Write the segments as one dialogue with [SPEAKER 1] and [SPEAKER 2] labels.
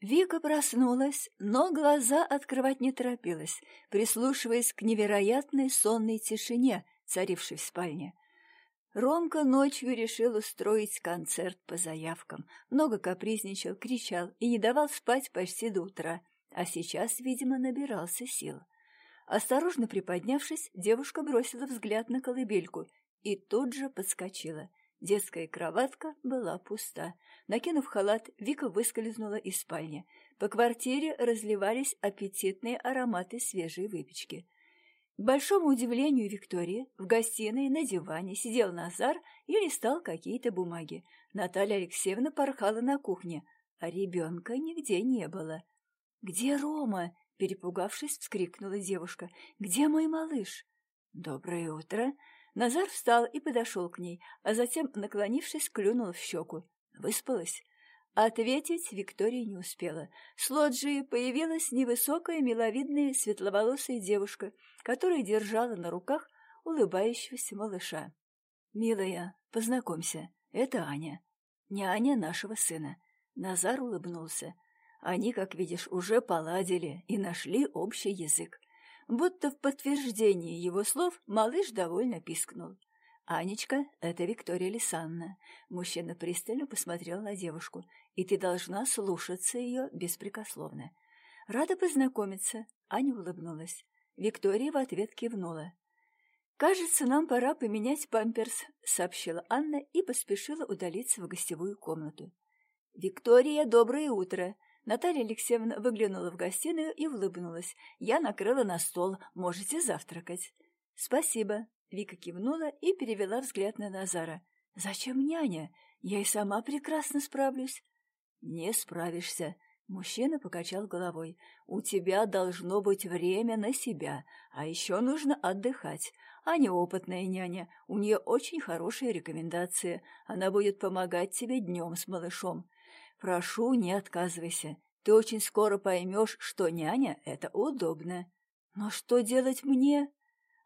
[SPEAKER 1] Вика проснулась, но глаза открывать не торопилась, прислушиваясь к невероятной сонной тишине, царившей в спальне. Ромка ночью решил устроить концерт по заявкам. Много капризничал, кричал и не давал спать почти до утра, а сейчас, видимо, набирался сил. Осторожно приподнявшись, девушка бросила взгляд на колыбельку и тут же подскочила. Детская кроватка была пуста. Накинув халат, Вика выскользнула из спальни. По квартире разливались аппетитные ароматы свежей выпечки. К большому удивлению Виктории, в гостиной на диване сидел Назар и листал какие-то бумаги. Наталья Алексеевна порхала на кухне, а ребенка нигде не было. «Где Рома?» — перепугавшись, вскрикнула девушка. «Где мой малыш?» «Доброе утро!» Назар встал и подошел к ней, а затем, наклонившись, клюнул в щеку. Выспалась? Ответить Виктория не успела. С лоджии появилась невысокая, миловидная, светловолосая девушка, которая держала на руках улыбающегося малыша. «Милая, познакомься, это Аня, няня нашего сына». Назар улыбнулся. Они, как видишь, уже поладили и нашли общий язык. Будто в подтверждение его слов малыш довольно пискнул. «Анечка, это Виктория Лисанна». Мужчина пристально посмотрел на девушку. «И ты должна слушаться ее беспрекословно». «Рада познакомиться», — Аня улыбнулась. Виктория в ответ кивнула. «Кажется, нам пора поменять памперс», — сообщила Анна и поспешила удалиться в гостевую комнату. «Виктория, доброе утро!» Наталья Алексеевна выглянула в гостиную и улыбнулась. «Я накрыла на стол. Можете завтракать». «Спасибо». Вика кивнула и перевела взгляд на Назара. «Зачем няня? Я и сама прекрасно справлюсь». «Не справишься». Мужчина покачал головой. «У тебя должно быть время на себя, а еще нужно отдыхать. Аня опытная няня, у нее очень хорошие рекомендации. Она будет помогать тебе днем с малышом. Прошу, не отказывайся. Ты очень скоро поймешь, что няня — это удобно. Но что делать мне?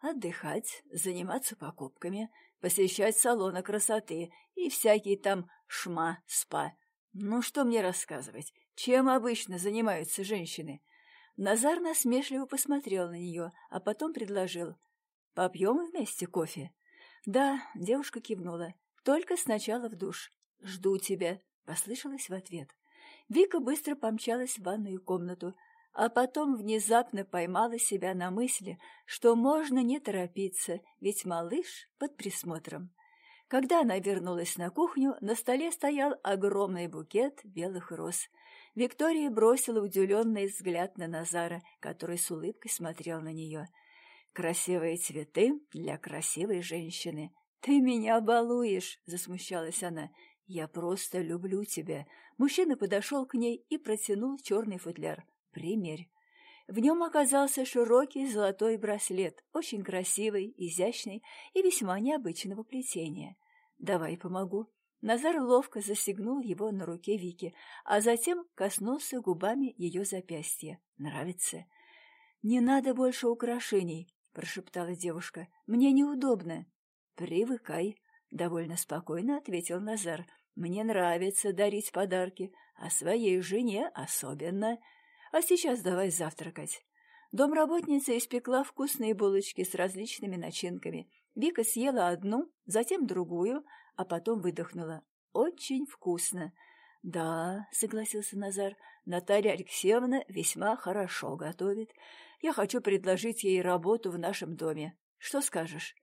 [SPEAKER 1] Отдыхать, заниматься покупками, посещать салоны красоты и всякие там шма-спа. Ну что мне рассказывать? Чем обычно занимаются женщины? Назар насмешливо посмотрел на нее, а потом предложил. «Попьем вместе кофе?» «Да», — девушка кивнула. «Только сначала в душ. Жду тебя». — послышалось в ответ. Вика быстро помчалась в ванную комнату, а потом внезапно поймала себя на мысли, что можно не торопиться, ведь малыш под присмотром. Когда она вернулась на кухню, на столе стоял огромный букет белых роз. Виктория бросила удивленный взгляд на Назара, который с улыбкой смотрел на нее. «Красивые цветы для красивой женщины. Ты меня балуешь!» — засмущалась она. «Я просто люблю тебя». Мужчина подошел к ней и протянул черный футляр. «Примерь». В нем оказался широкий золотой браслет, очень красивый, изящный и весьма необычного плетения. «Давай помогу». Назар ловко застегнул его на руке Вики, а затем коснулся губами ее запястья. «Нравится?» «Не надо больше украшений», — прошептала девушка. «Мне неудобно». «Привыкай», Довольно спокойно ответил Назар. «Мне нравится дарить подарки, а своей жене особенно. А сейчас давай завтракать». Домработница испекла вкусные булочки с различными начинками. Вика съела одну, затем другую, а потом выдохнула. «Очень вкусно». «Да», — согласился Назар, — «Наталья Алексеевна весьма хорошо готовит. Я хочу предложить ей работу в нашем доме. Что скажешь?»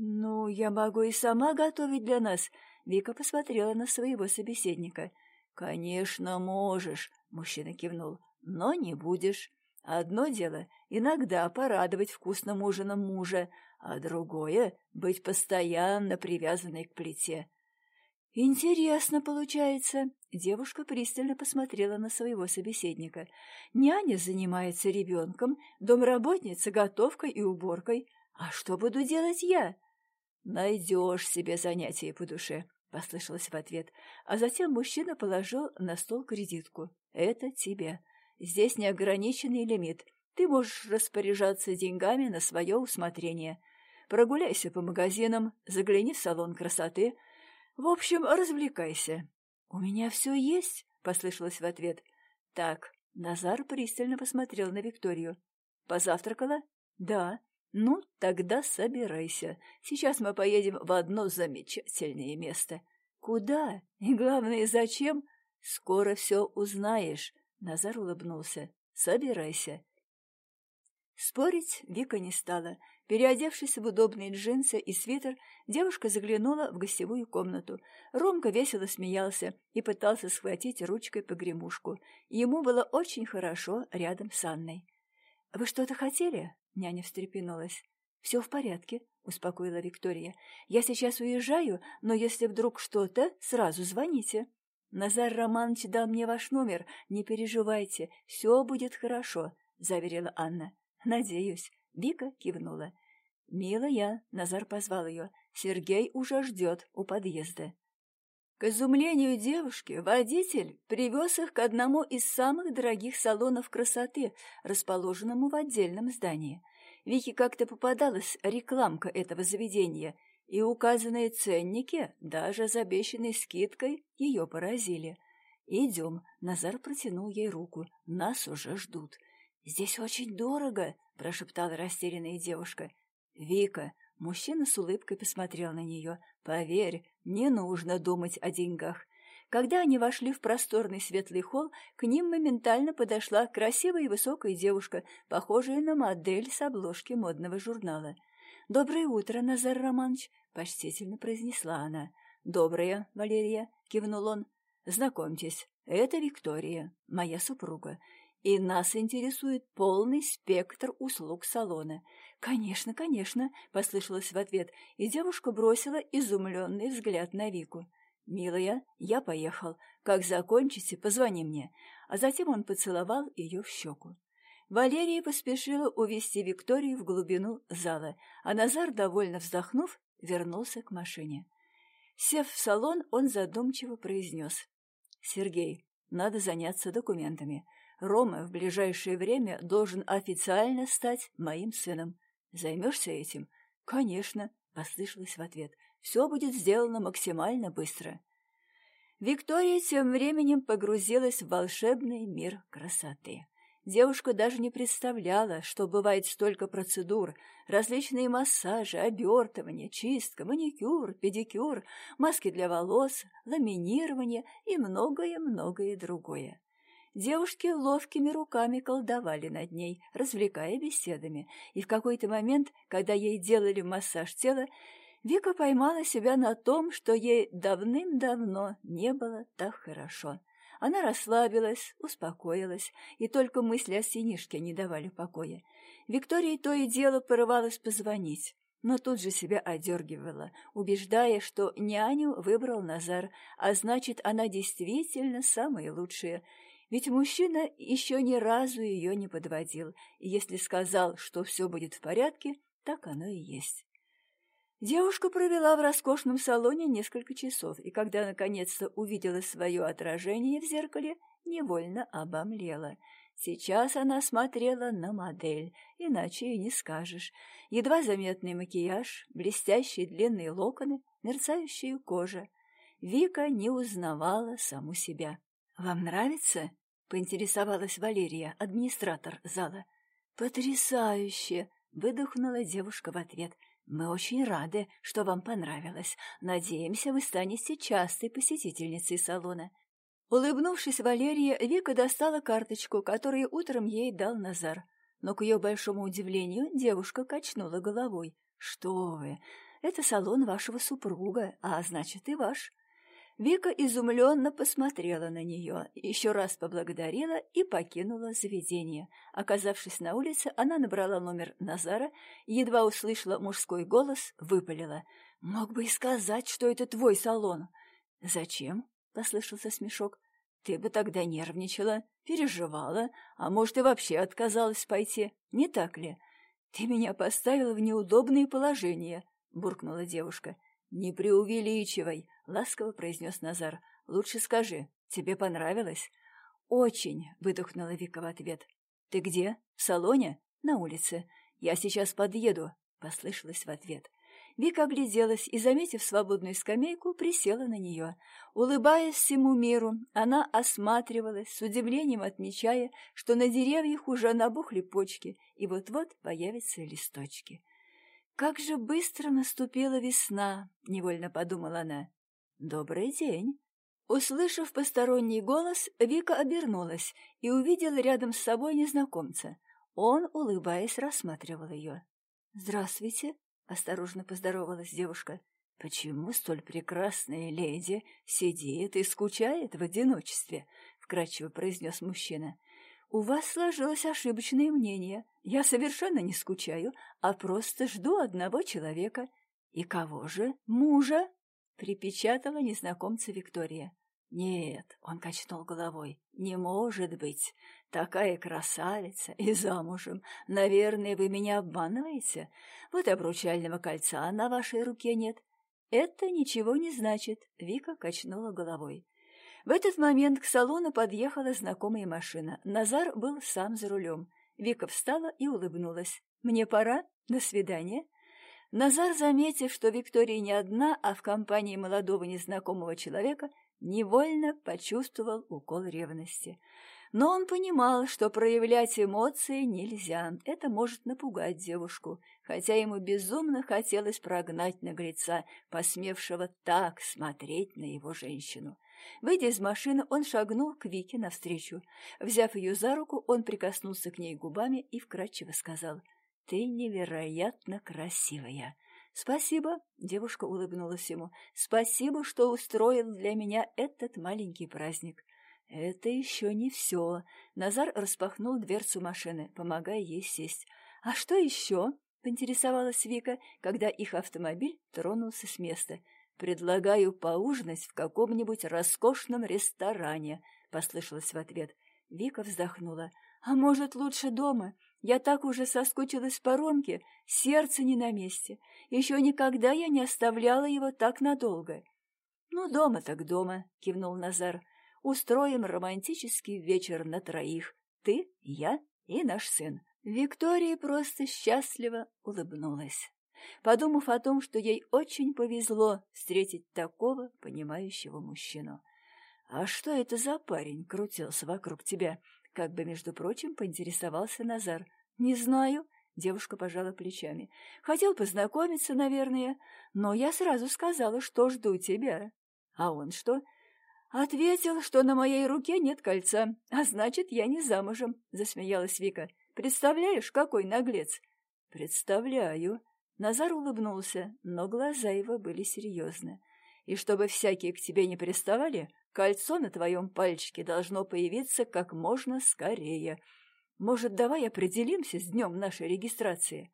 [SPEAKER 1] «Ну, я могу и сама готовить для нас», — Вика посмотрела на своего собеседника. «Конечно, можешь», — мужчина кивнул, — «но не будешь. Одно дело — иногда порадовать вкусным ужином мужа, а другое — быть постоянно привязанной к плите». «Интересно получается», — девушка пристально посмотрела на своего собеседника. «Няня занимается ребенком, домработница готовкой и уборкой. А что буду делать я?» «Найдешь себе занятие по душе», — послышалось в ответ. А затем мужчина положил на стол кредитку. «Это тебе. Здесь неограниченный лимит. Ты можешь распоряжаться деньгами на свое усмотрение. Прогуляйся по магазинам, загляни в салон красоты. В общем, развлекайся». «У меня все есть», — послышалось в ответ. Так, Назар пристально посмотрел на Викторию. Позавтракала? Да. Ну, тогда собирайся. Сейчас мы поедем в одно замечательное место. Куда? И главное, зачем? Скоро все узнаешь. Назар улыбнулся. Собирайся. Спорить Вика не стала. Переодевшись в удобные джинсы и свитер, девушка заглянула в гостевую комнату. Ромка весело смеялся и пытался схватить ручкой погремушку. Ему было очень хорошо рядом с Анной. «Вы что-то хотели?» — няня встрепенулась. «Все в порядке», — успокоила Виктория. «Я сейчас уезжаю, но если вдруг что-то, сразу звоните». «Назар Романович дал мне ваш номер, не переживайте, все будет хорошо», — заверила Анна. «Надеюсь». Вика кивнула. «Милая», — Назар позвал ее, — «Сергей уже ждет у подъезда». К изумлению девушки водитель привез их к одному из самых дорогих салонов красоты, расположенному в отдельном здании. Вике как-то попадалась рекламка этого заведения, и указанные ценники, даже с обещанной скидкой, ее поразили. «Идем», — Назар протянул ей руку, — «нас уже ждут». «Здесь очень дорого», — прошептала растерянная девушка. «Вика», — мужчина с улыбкой посмотрел на нее, — «поверь, не нужно думать о деньгах». Когда они вошли в просторный светлый холл, к ним моментально подошла красивая и высокая девушка, похожая на модель с обложки модного журнала. «Доброе утро, Назар Романович», — почтительно произнесла она. «Доброе, Валерия», — кивнул он. «Знакомьтесь, это Виктория, моя супруга и нас интересует полный спектр услуг салона. «Конечно, конечно», — послышалось в ответ, и девушка бросила изумленный взгляд на Вику. «Милая, я поехал. Как закончите, позвони мне». А затем он поцеловал ее в щеку. Валерия поспешила увести Викторию в глубину зала, а Назар, довольно вздохнув, вернулся к машине. Сев в салон, он задумчиво произнес. «Сергей, надо заняться документами. Рома в ближайшее время должен официально стать моим сыном. Займешься этим? Конечно, послышалось в ответ. Все будет сделано максимально быстро. Виктория тем временем погрузилась в волшебный мир красоты. Девушка даже не представляла, что бывает столько процедур, различные массажи, обертывания, чистка, маникюр, педикюр, маски для волос, ламинирование и многое-многое другое. Девушки ловкими руками колдовали над ней, развлекая беседами, и в какой-то момент, когда ей делали массаж тела, Вика поймала себя на том, что ей давным-давно не было так хорошо. Она расслабилась, успокоилась, и только мысли о синишке не давали покоя. Виктория то и дело порывалась позвонить, но тут же себя одергивала, убеждая, что няню выбрал Назар, а значит, она действительно самая лучшая — ведь мужчина еще ни разу ее не подводил, и если сказал, что все будет в порядке, так оно и есть. Девушка провела в роскошном салоне несколько часов, и когда наконец-то увидела свое отражение в зеркале, невольно обомлела. Сейчас она смотрела на модель, иначе и не скажешь. Едва заметный макияж, блестящие длинные локоны, мерцающая кожа. Вика не узнавала саму себя. «Вам нравится?» — поинтересовалась Валерия, администратор зала. «Потрясающе!» — выдохнула девушка в ответ. «Мы очень рады, что вам понравилось. Надеемся, вы станете частой посетительницей салона». Улыбнувшись Валерия, Вика достала карточку, которую утром ей дал Назар. Но, к ее большому удивлению, девушка качнула головой. «Что вы! Это салон вашего супруга, а значит и ваш. Вика изумленно посмотрела на нее, еще раз поблагодарила и покинула заведение. Оказавшись на улице, она набрала номер Назара, едва услышала мужской голос, выпалила. «Мог бы и сказать, что это твой салон». «Зачем?» — послышался смешок. «Ты бы тогда нервничала, переживала, а может, и вообще отказалась пойти, не так ли?» «Ты меня поставила в неудобное положение», — буркнула девушка. «Не преувеличивай», — ласково произнес Назар. «Лучше скажи, тебе понравилось?» «Очень», — выдохнула Вика в ответ. «Ты где? В салоне?» «На улице. Я сейчас подъеду», — послышалось в ответ. Вика огляделась и, заметив свободную скамейку, присела на нее. Улыбаясь всему миру, она осматривалась, с удивлением отмечая, что на деревьях уже набухли почки, и вот-вот появятся листочки. «Как же быстро наступила весна!» — невольно подумала она. «Добрый день!» Услышав посторонний голос, Вика обернулась и увидела рядом с собой незнакомца. Он, улыбаясь, рассматривал ее. «Здравствуйте!» Осторожно поздоровалась девушка. «Почему столь прекрасная леди сидит и скучает в одиночестве?» — вкратчиво произнес мужчина. «У вас сложилось ошибочное мнение. Я совершенно не скучаю, а просто жду одного человека. И кого же? Мужа?» — припечатала незнакомца Виктория. «Нет», — он качнул головой, — «не может быть. Такая красавица и замужем. Наверное, вы меня обманываете? Вот обручального кольца на вашей руке нет». «Это ничего не значит», — Вика качнула головой. В этот момент к салону подъехала знакомая машина. Назар был сам за рулем. Вика встала и улыбнулась. «Мне пора. До свидания». Назар, заметив, что Виктория не одна, а в компании молодого незнакомого человека, невольно почувствовал укол ревности. Но он понимал, что проявлять эмоции нельзя, это может напугать девушку, хотя ему безумно хотелось прогнать наглеца, посмевшего так смотреть на его женщину. Выйдя из машины, он шагнул к Вике навстречу. Взяв ее за руку, он прикоснулся к ней губами и вкрадчиво сказал «Ты невероятно красивая». «Спасибо», — девушка улыбнулась ему, — «спасибо, что устроил для меня этот маленький праздник». «Это еще не все». Назар распахнул дверцу машины, помогая ей сесть. «А что еще?» — поинтересовалась Вика, когда их автомобиль тронулся с места. «Предлагаю поужинать в каком-нибудь роскошном ресторане», — послышалось в ответ. Вика вздохнула. «А может, лучше дома? Я так уже соскучилась по Ромке, сердце не на месте. Еще никогда я не оставляла его так надолго. — Ну, дома так дома, — кивнул Назар. — Устроим романтический вечер на троих. Ты, я и наш сын. Виктория просто счастливо улыбнулась, подумав о том, что ей очень повезло встретить такого понимающего мужчину. «А что это за парень крутился вокруг тебя?» Как бы, между прочим, поинтересовался Назар. «Не знаю», — девушка пожала плечами. «Хотел познакомиться, наверное, но я сразу сказала, что жду тебя». «А он что?» «Ответил, что на моей руке нет кольца, а значит, я не замужем», — засмеялась Вика. «Представляешь, какой наглец?» «Представляю». Назар улыбнулся, но глаза его были серьезны. «И чтобы всякие к тебе не приставали, Кольцо на твоем пальчике должно появиться как можно скорее. Может, давай определимся с днем нашей регистрации?»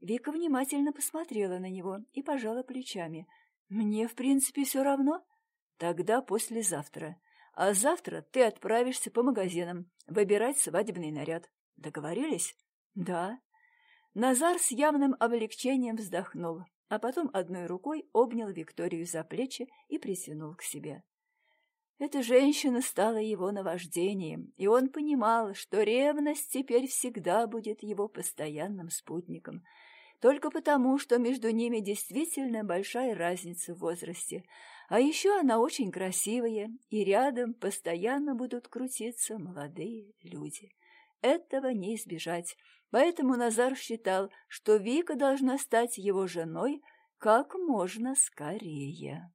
[SPEAKER 1] Вика внимательно посмотрела на него и пожала плечами. «Мне, в принципе, все равно. Тогда послезавтра. А завтра ты отправишься по магазинам выбирать свадебный наряд. Договорились?» «Да». Назар с явным облегчением вздохнул, а потом одной рукой обнял Викторию за плечи и притянул к себе. Эта женщина стала его наваждением, и он понимал, что ревность теперь всегда будет его постоянным спутником, только потому, что между ними действительно большая разница в возрасте, а еще она очень красивая, и рядом постоянно будут крутиться молодые люди. Этого не избежать, поэтому Назар считал, что Вика должна стать его женой как можно скорее.